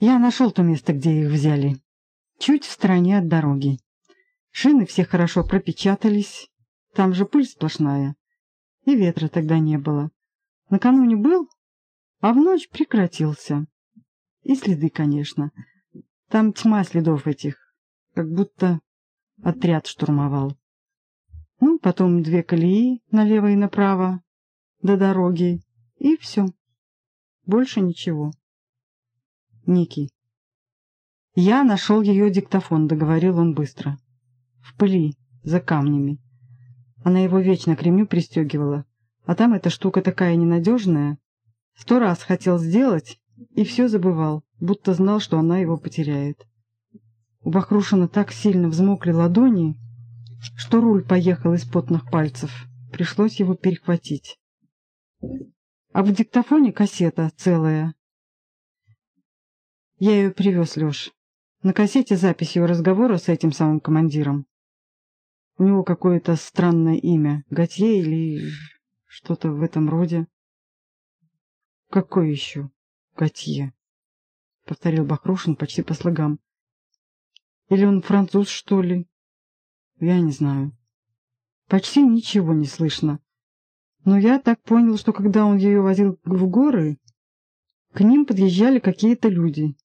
Я нашел то место, где их взяли. Чуть в стороне от дороги. Шины все хорошо пропечатались. Там же пыль сплошная. И ветра тогда не было. Накануне был, а в ночь прекратился. И следы, конечно. Там тьма следов этих, как будто отряд штурмовал. Ну, потом две колеи налево и направо до дороги, и все. Больше ничего. Ники. Я нашел ее диктофон, договорил он быстро. В пыли, за камнями. Она его вечно к ремню пристегивала. А там эта штука такая ненадежная. Сто раз хотел сделать, и все забывал, будто знал, что она его потеряет. У Бахрушина так сильно взмокли ладони, что руль поехал из потных пальцев. Пришлось его перехватить. А в диктофоне кассета целая. Я ее привез, Леш. На кассете запись его разговора с этим самым командиром. У него какое-то странное имя. Готье или что-то в этом роде. Какое еще Готье? Повторил Бахрушин почти по слогам. Или он француз, что ли? Я не знаю. Почти ничего не слышно. Но я так понял, что когда он ее возил в горы, к ним подъезжали какие-то люди.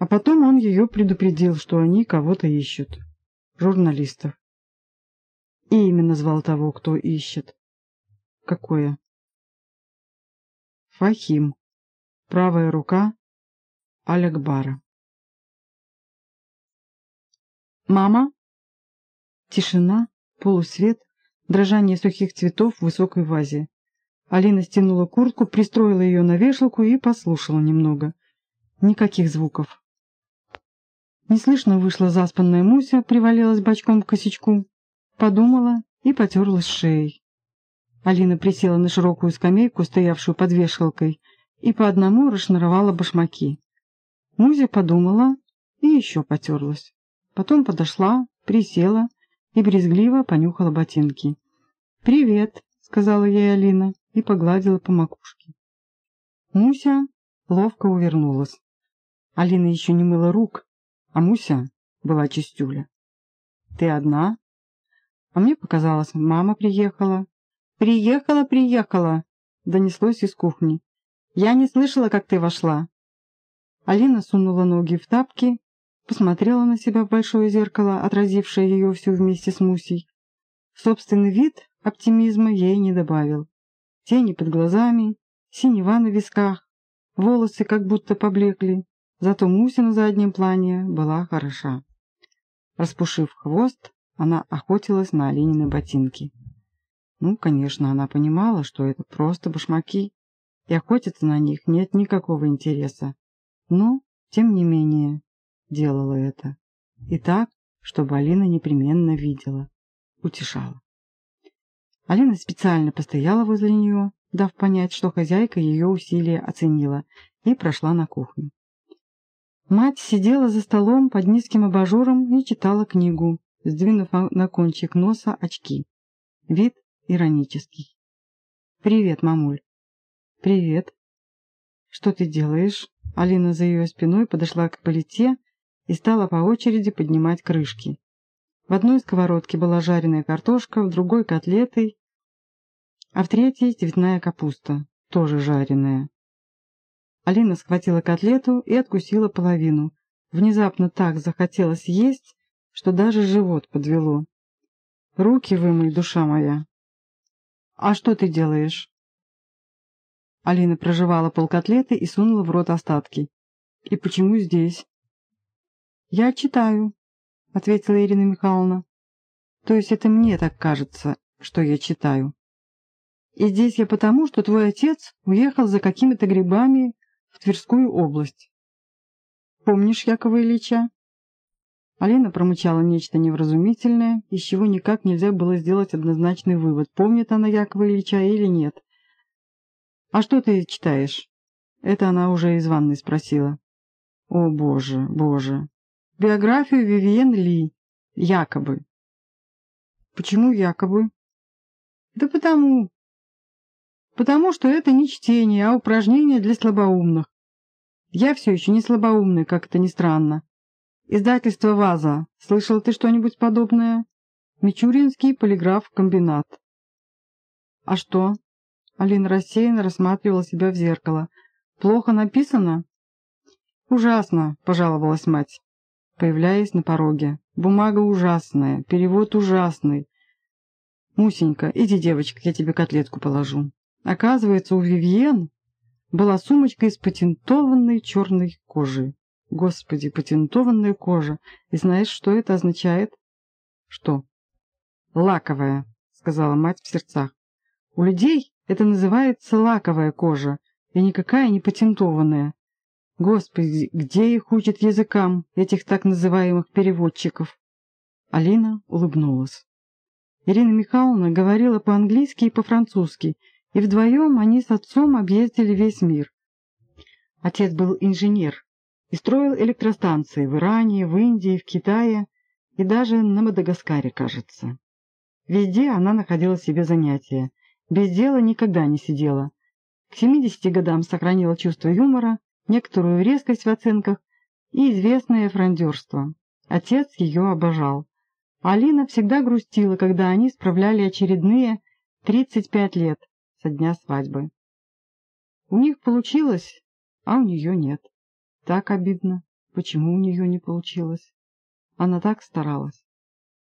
А потом он ее предупредил, что они кого-то ищут. Журналистов. И имя назвал того, кто ищет. Какое? Фахим. Правая рука Алякбара. «Мама?» Тишина, полусвет, дрожание сухих цветов в высокой вазе. Алина стянула куртку, пристроила ее на вешалку и послушала немного. Никаких звуков. Неслышно вышла заспанная Муся, привалилась бочком к косячку, подумала и потерлась шеей. Алина присела на широкую скамейку, стоявшую под вешалкой, и по одному расшнуровала башмаки. Музя подумала и еще потерлась. Потом подошла, присела и брезгливо понюхала ботинки. «Привет», — сказала ей Алина и погладила по макушке. Муся ловко увернулась. Алина еще не мыла рук, а Муся была чистюля. «Ты одна?» А мне показалось, мама приехала. «Приехала, приехала!» — донеслось из кухни. «Я не слышала, как ты вошла». Алина сунула ноги в тапки посмотрела на себя в большое зеркало, отразившее ее всю вместе с Мусей. Собственный вид оптимизма ей не добавил. Тени под глазами, синева на висках, волосы как будто поблекли, зато Муся на заднем плане была хороша. Распушив хвост, она охотилась на Оленины ботинки. Ну, конечно, она понимала, что это просто башмаки, и охотиться на них нет никакого интереса. Но, тем не менее, делала это. И так, чтобы Алина непременно видела, утешала. Алина специально постояла возле нее, дав понять, что хозяйка ее усилия оценила, и прошла на кухню. Мать сидела за столом под низким абажуром и читала книгу, сдвинув на кончик носа очки. Вид иронический. «Привет, мамуль». «Привет». «Что ты делаешь?» Алина за ее спиной подошла к плите и стала по очереди поднимать крышки. В одной сковородке была жареная картошка, в другой — котлеты, а в третьей — цветная капуста, тоже жареная. Алина схватила котлету и откусила половину. Внезапно так захотелось есть, что даже живот подвело. «Руки вымой, душа моя!» «А что ты делаешь?» Алина прожевала полкотлеты и сунула в рот остатки. «И почему здесь?» «Я читаю», — ответила Ирина Михайловна. «То есть это мне так кажется, что я читаю. И здесь я потому, что твой отец уехал за какими-то грибами в Тверскую область. Помнишь Якова Ильича?» Алина промычала нечто невразумительное, из чего никак нельзя было сделать однозначный вывод, помнит она Якова Ильича или нет. «А что ты читаешь?» Это она уже из ванной спросила. «О, боже, боже, биографию Вивиен Ли, якобы. Почему якобы? Да потому. Потому что это не чтение, а упражнение для слабоумных. Я все еще не слабоумный, как это ни странно. Издательство «Ваза». Слышал ты что-нибудь подобное? Мичуринский полиграф-комбинат. А что? Алина рассеянно рассматривала себя в зеркало. Плохо написано? Ужасно, пожаловалась мать, появляясь на пороге. Бумага ужасная, перевод ужасный. Мусенька, иди, девочка, я тебе котлетку положу. Оказывается, у Вивьен была сумочка из патентованной черной кожи. Господи, патентованная кожа. И знаешь, что это означает? Что? Лаковая, сказала мать в сердцах. У людей это называется лаковая кожа, и никакая не патентованная. Господи, где их учат языкам, этих так называемых переводчиков? Алина улыбнулась. Ирина Михайловна говорила по-английски и по-французски, и вдвоем они с отцом объездили весь мир. Отец был инженер и строил электростанции в Иране, в Индии, в Китае и даже на Мадагаскаре, кажется. Везде она находила себе занятия, без дела никогда не сидела. К 70 годам сохранила чувство юмора, некоторую резкость в оценках и известное фрондерство. Отец ее обожал. Алина всегда грустила, когда они справляли очередные 35 лет со дня свадьбы. У них получилось, а у нее нет. Так обидно. Почему у нее не получилось? Она так старалась.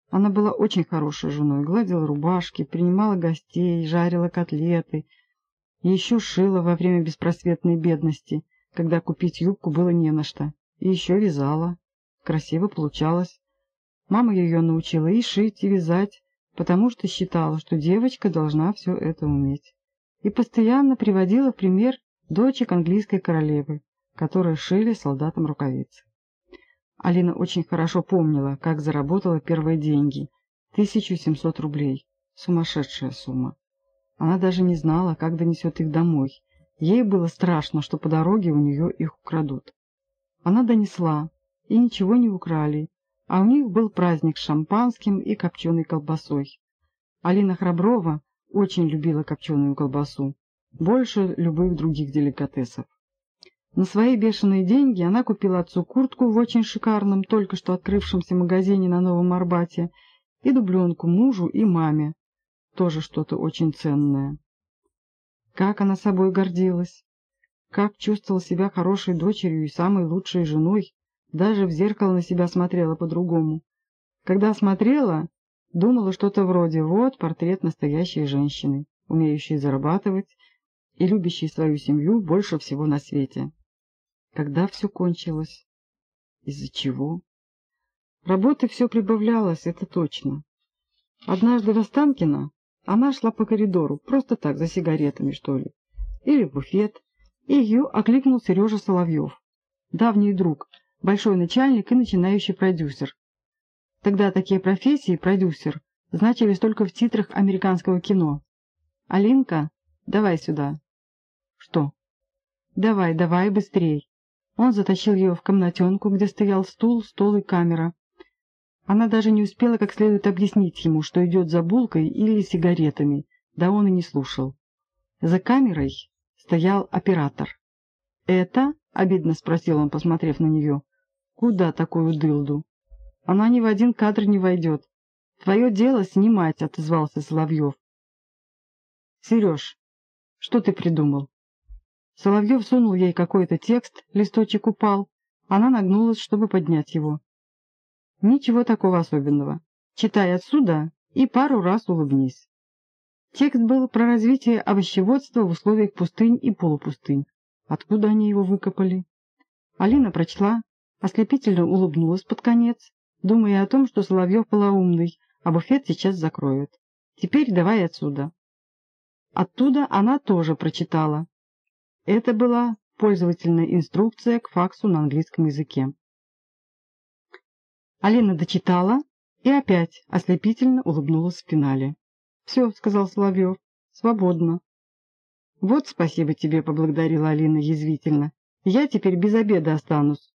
Она была очень хорошей женой, гладила рубашки, принимала гостей, жарила котлеты, и еще шила во время беспросветной бедности, когда купить юбку было не на что, и еще вязала. Красиво получалось. Мама ее научила и шить, и вязать, потому что считала, что девочка должна все это уметь. И постоянно приводила в пример дочек английской королевы, которые шили солдатам рукавицы. Алина очень хорошо помнила, как заработала первые деньги – 1700 рублей. Сумасшедшая сумма. Она даже не знала, как донесет их домой. Ей было страшно, что по дороге у нее их украдут. Она донесла, и ничего не украли, а у них был праздник с шампанским и копченой колбасой. Алина Храброва очень любила копченую колбасу, больше любых других деликатесов. На свои бешеные деньги она купила отцу куртку в очень шикарном, только что открывшемся магазине на Новом Арбате, и дубленку мужу и маме, тоже что-то очень ценное. Как она собой гордилась! Как чувствовала себя хорошей дочерью и самой лучшей женой, даже в зеркало на себя смотрела по-другому. Когда смотрела, думала что-то вроде «вот портрет настоящей женщины, умеющей зарабатывать и любящей свою семью больше всего на свете». Когда все кончилось? Из-за чего? Работы все прибавлялось, это точно. Однажды в Останкино она шла по коридору, просто так, за сигаретами, что ли, или в буфет, и ее окликнул Сережа Соловьев, давний друг, большой начальник и начинающий продюсер. Тогда такие профессии, продюсер, значились только в титрах американского кино. «Алинка, давай сюда». «Что?» «Давай, давай, быстрей». Он затащил ее в комнатенку, где стоял стул, стол и камера. Она даже не успела как следует объяснить ему, что идет за булкой или сигаретами, да он и не слушал. За камерой стоял оператор. «Это?» — обидно спросил он, посмотрев на нее. «Куда такую дылду? Она ни в один кадр не войдет. Твое дело снимать», — отозвался Соловьев. «Сереж, что ты придумал?» Соловьев сунул ей какой-то текст, листочек упал. Она нагнулась, чтобы поднять его. Ничего такого особенного. Читай отсюда и пару раз улыбнись. Текст был про развитие овощеводства в условиях пустынь и полупустынь. Откуда они его выкопали? Алина прочла, ослепительно улыбнулась под конец, думая о том, что Соловьев полоумный, а буфет сейчас закроют. Теперь давай отсюда. Оттуда она тоже прочитала, это была пользовательная инструкция к факсу на английском языке. Алина дочитала и опять ослепительно улыбнулась в финале. «Все», — сказал Соловьев, — «свободно». «Вот спасибо тебе», — поблагодарила Алина язвительно. «Я теперь без обеда останусь».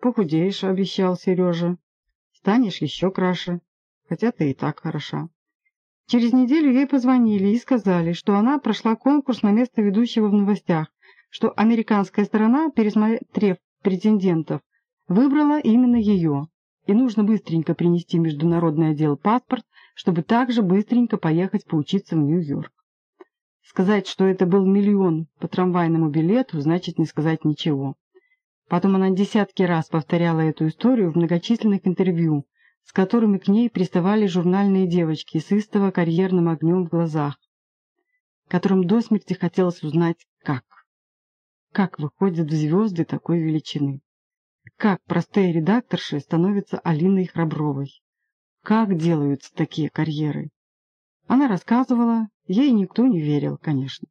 «Похудеешь», — обещал Сережа. «Станешь еще краше, хотя ты и так хороша». Через неделю ей позвонили и сказали, что она прошла конкурс на место ведущего в новостях, что американская сторона, пересмотрев претендентов, выбрала именно ее, и нужно быстренько принести в международный отдел паспорт, чтобы также быстренько поехать поучиться в Нью-Йорк. Сказать, что это был миллион по трамвайному билету, значит не сказать ничего. Потом она десятки раз повторяла эту историю в многочисленных интервью, с которыми к ней приставали журнальные девочки с истово карьерным огнем в глазах, которым до смерти хотелось узнать, как. Как выходят в звезды такой величины. Как простые редакторши становятся Алиной Храбровой. Как делаются такие карьеры. Она рассказывала, ей никто не верил, конечно.